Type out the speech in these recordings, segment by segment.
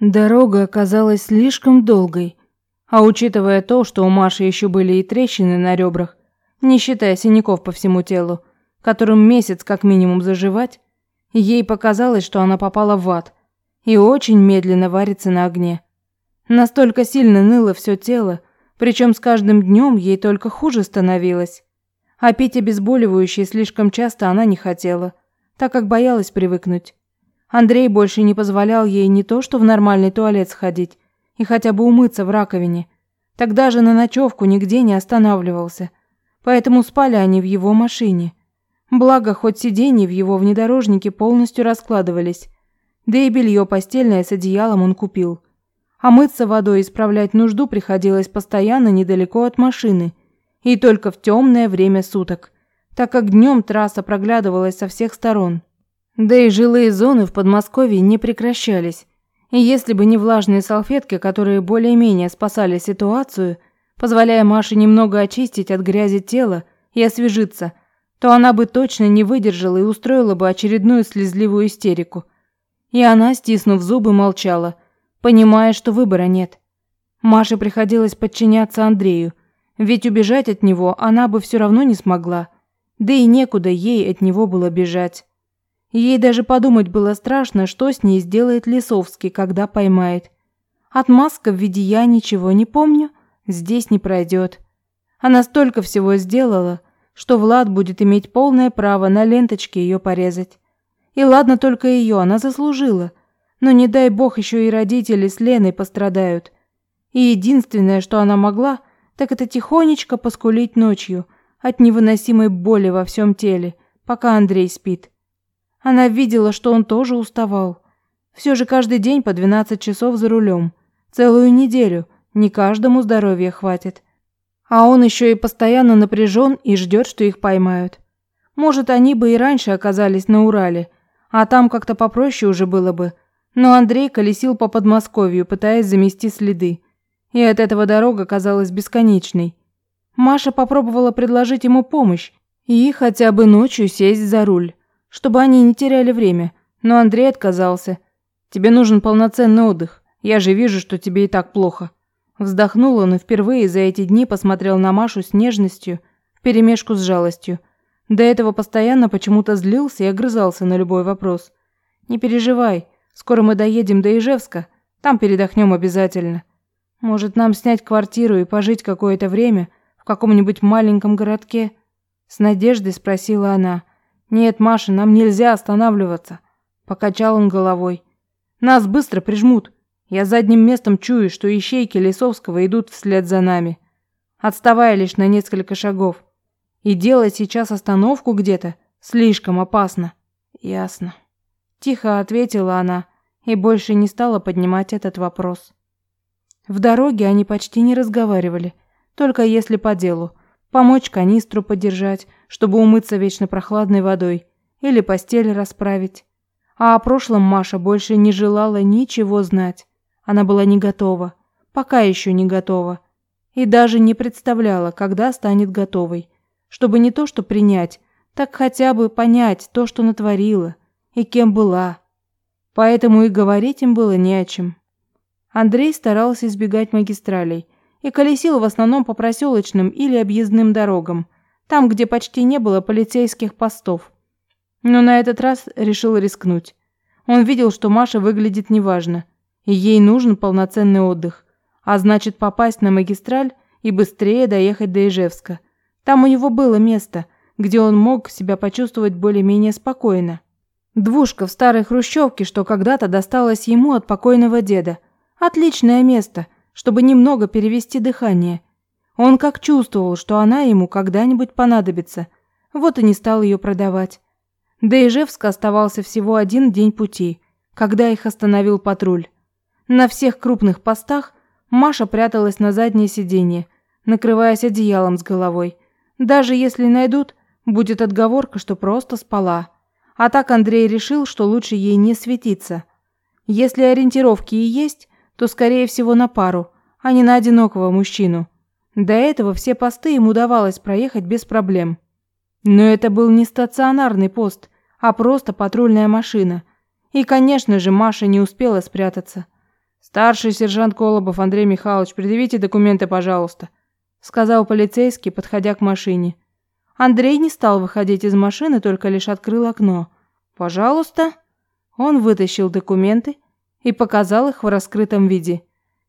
Дорога оказалась слишком долгой, а учитывая то, что у Маши еще были и трещины на ребрах, не считая синяков по всему телу, которым месяц как минимум заживать, ей показалось, что она попала в ад и очень медленно варится на огне. Настолько сильно ныло все тело, причем с каждым днем ей только хуже становилось. А пить обезболивающие слишком часто она не хотела, так как боялась привыкнуть. Андрей больше не позволял ей не то что в нормальный туалет сходить и хотя бы умыться в раковине. Тогда же на ночевку нигде не останавливался. Поэтому спали они в его машине. Благо, хоть сиденья в его внедорожнике полностью раскладывались. Да и белье постельное с одеялом он купил. А мыться водой и исправлять нужду приходилось постоянно недалеко от машины. И только в темное время суток, так как днем трасса проглядывалась со всех сторон. Да и жилые зоны в Подмосковье не прекращались. И если бы не влажные салфетки, которые более-менее спасали ситуацию, позволяя Маше немного очистить от грязи тело и освежиться, то она бы точно не выдержала и устроила бы очередную слезливую истерику. И она, стиснув зубы, молчала, понимая, что выбора нет. Маше приходилось подчиняться Андрею, ведь убежать от него она бы все равно не смогла, да и некуда ей от него было бежать. Ей даже подумать было страшно, что с ней сделает Лисовский, когда поймает. Отмазка в виде «я ничего не помню» здесь не пройдет. Она столько всего сделала, что Влад будет иметь полное право на ленточке ее порезать. И ладно только ее, она заслужила. Но не дай бог еще и родители с Леной пострадают. И единственное, что она могла, так это тихонечко поскулить ночью от невыносимой боли во всем теле, пока Андрей спит. Она видела, что он тоже уставал. Все же каждый день по 12 часов за рулем. Целую неделю. Не каждому здоровья хватит. А он еще и постоянно напряжен и ждет, что их поймают. Может, они бы и раньше оказались на Урале, а там как-то попроще уже было бы. Но Андрей колесил по Подмосковью, пытаясь замести следы. И от этого дорога казалась бесконечной. Маша попробовала предложить ему помощь и хотя бы ночью сесть за руль чтобы они не теряли время, но Андрей отказался. Тебе нужен полноценный отдых. Я же вижу, что тебе и так плохо. Вздохнул он и впервые за эти дни посмотрел на Машу с нежностью, вперемешку с жалостью. До этого постоянно почему-то злился и огрызался на любой вопрос. Не переживай, скоро мы доедем до Ижевска, там передохнем обязательно. Может, нам снять квартиру и пожить какое-то время в каком-нибудь маленьком городке? С надеждой спросила она. «Нет, Маша, нам нельзя останавливаться», – покачал он головой. «Нас быстро прижмут. Я задним местом чую, что ищейки Лисовского идут вслед за нами, отставая лишь на несколько шагов. И делать сейчас остановку где-то слишком опасно». «Ясно». Тихо ответила она и больше не стала поднимать этот вопрос. В дороге они почти не разговаривали, только если по делу – помочь канистру подержать, чтобы умыться вечно прохладной водой, или постель расправить. А о прошлом Маша больше не желала ничего знать. Она была не готова, пока еще не готова. И даже не представляла, когда станет готовой, чтобы не то что принять, так хотя бы понять то, что натворила и кем была. Поэтому и говорить им было не о чем. Андрей старался избегать магистралей, и колесил в основном по проселочным или объездным дорогам, там, где почти не было полицейских постов. Но на этот раз решил рискнуть. Он видел, что Маша выглядит неважно, и ей нужен полноценный отдых, а значит попасть на магистраль и быстрее доехать до Ижевска. Там у него было место, где он мог себя почувствовать более-менее спокойно. Двушка в старой хрущевке, что когда-то досталась ему от покойного деда. Отличное место, чтобы немного перевести дыхание. Он как чувствовал, что она ему когда-нибудь понадобится, вот и не стал ее продавать. До Ижевска оставался всего один день пути, когда их остановил патруль. На всех крупных постах Маша пряталась на заднее сиденье, накрываясь одеялом с головой. Даже если найдут, будет отговорка, что просто спала. А так Андрей решил, что лучше ей не светиться. Если ориентировки и есть, то, скорее всего, на пару, а не на одинокого мужчину. До этого все посты ему удавалось проехать без проблем. Но это был не стационарный пост, а просто патрульная машина. И, конечно же, Маша не успела спрятаться. Старший сержант Колобов Андрей Михайлович, предъявите документы, пожалуйста, сказал полицейский, подходя к машине. Андрей не стал выходить из машины, только лишь открыл окно. Пожалуйста. Он вытащил документы и показал их в раскрытом виде,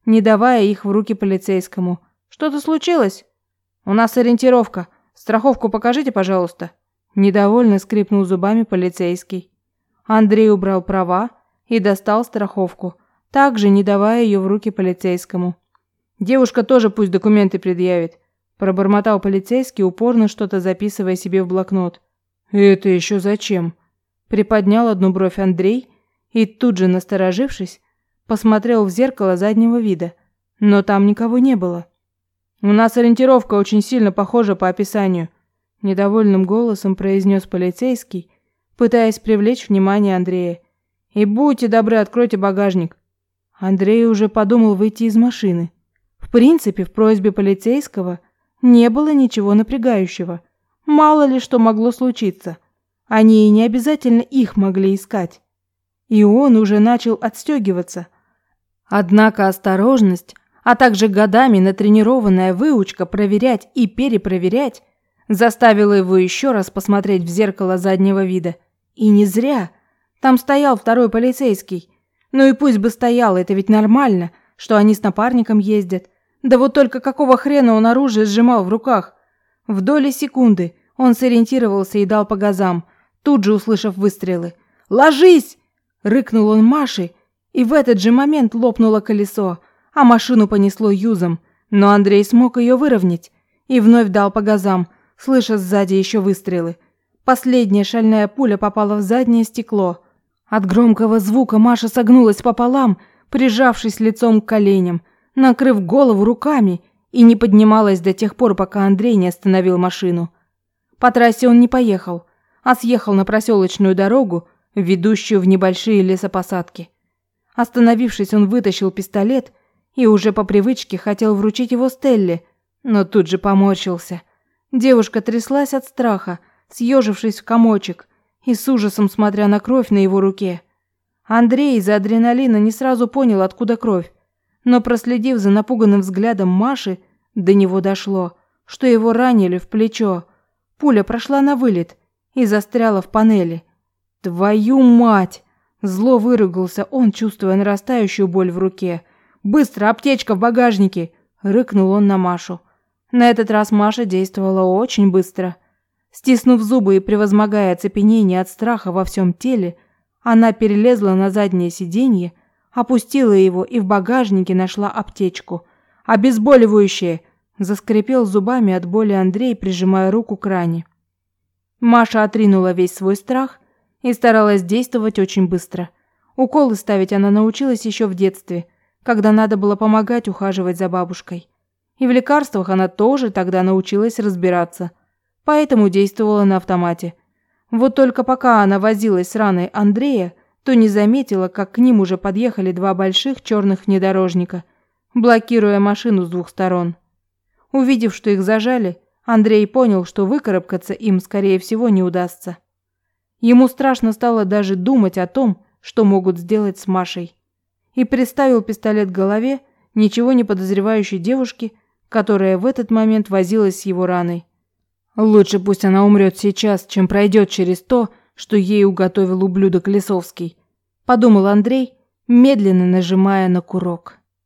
не давая их в руки полицейскому. Что-то случилось? У нас ориентировка. Страховку покажите, пожалуйста. Недовольно скрипнул зубами полицейский. Андрей убрал права и достал страховку, также не давая ее в руки полицейскому. Девушка тоже пусть документы предъявит, пробормотал полицейский, упорно что-то записывая себе в блокнот. Это еще зачем? Приподнял одну бровь Андрей и тут же, насторожившись, посмотрел в зеркало заднего вида, но там никого не было. У нас ориентировка очень сильно похожа по описанию, недовольным голосом произнес полицейский, пытаясь привлечь внимание Андрея. И будьте добры, откройте багажник. Андрей уже подумал выйти из машины. В принципе, в просьбе полицейского не было ничего напрягающего. Мало ли что могло случиться. Они и не обязательно их могли искать. И он уже начал отстегиваться. Однако осторожность а также годами натренированная выучка проверять и перепроверять, заставила его еще раз посмотреть в зеркало заднего вида. И не зря. Там стоял второй полицейский. Ну и пусть бы стоял, это ведь нормально, что они с напарником ездят. Да вот только какого хрена он оружие сжимал в руках? В доли секунды он сориентировался и дал по газам, тут же услышав выстрелы. «Ложись!» – рыкнул он Маше, и в этот же момент лопнуло колесо – а машину понесло юзом, но Андрей смог ее выровнять и вновь дал по газам, слыша сзади еще выстрелы. Последняя шальная пуля попала в заднее стекло. От громкого звука Маша согнулась пополам, прижавшись лицом к коленям, накрыв голову руками и не поднималась до тех пор, пока Андрей не остановил машину. По трассе он не поехал, а съехал на проселочную дорогу, ведущую в небольшие лесопосадки. Остановившись, он вытащил пистолет и уже по привычке хотел вручить его Стелле, но тут же поморщился. Девушка тряслась от страха, съежившись в комочек и с ужасом смотря на кровь на его руке. Андрей из-за адреналина не сразу понял, откуда кровь, но проследив за напуганным взглядом Маши, до него дошло, что его ранили в плечо. Пуля прошла на вылет и застряла в панели. «Твою мать!» Зло выругался он, чувствуя нарастающую боль в руке – Быстро, аптечка в багажнике!» – рыкнул он на Машу. На этот раз Маша действовала очень быстро. Стиснув зубы и превозмогая оцепенение от страха во всем теле, она перелезла на заднее сиденье, опустила его и в багажнике нашла аптечку. «Обезболивающее!» – заскрипел зубами от боли Андрей, прижимая руку к ране. Маша отринула весь свой страх и старалась действовать очень быстро. Уколы ставить она научилась еще в детстве – когда надо было помогать ухаживать за бабушкой. И в лекарствах она тоже тогда научилась разбираться, поэтому действовала на автомате. Вот только пока она возилась с раной Андрея, то не заметила, как к ним уже подъехали два больших черных внедорожника, блокируя машину с двух сторон. Увидев, что их зажали, Андрей понял, что выкарабкаться им, скорее всего, не удастся. Ему страшно стало даже думать о том, что могут сделать с Машей и приставил пистолет к голове ничего не подозревающей девушки, которая в этот момент возилась с его раной. Лучше пусть она умрет сейчас, чем пройдет через то, что ей уготовил ублюдок Лесовский, подумал Андрей, медленно нажимая на курок.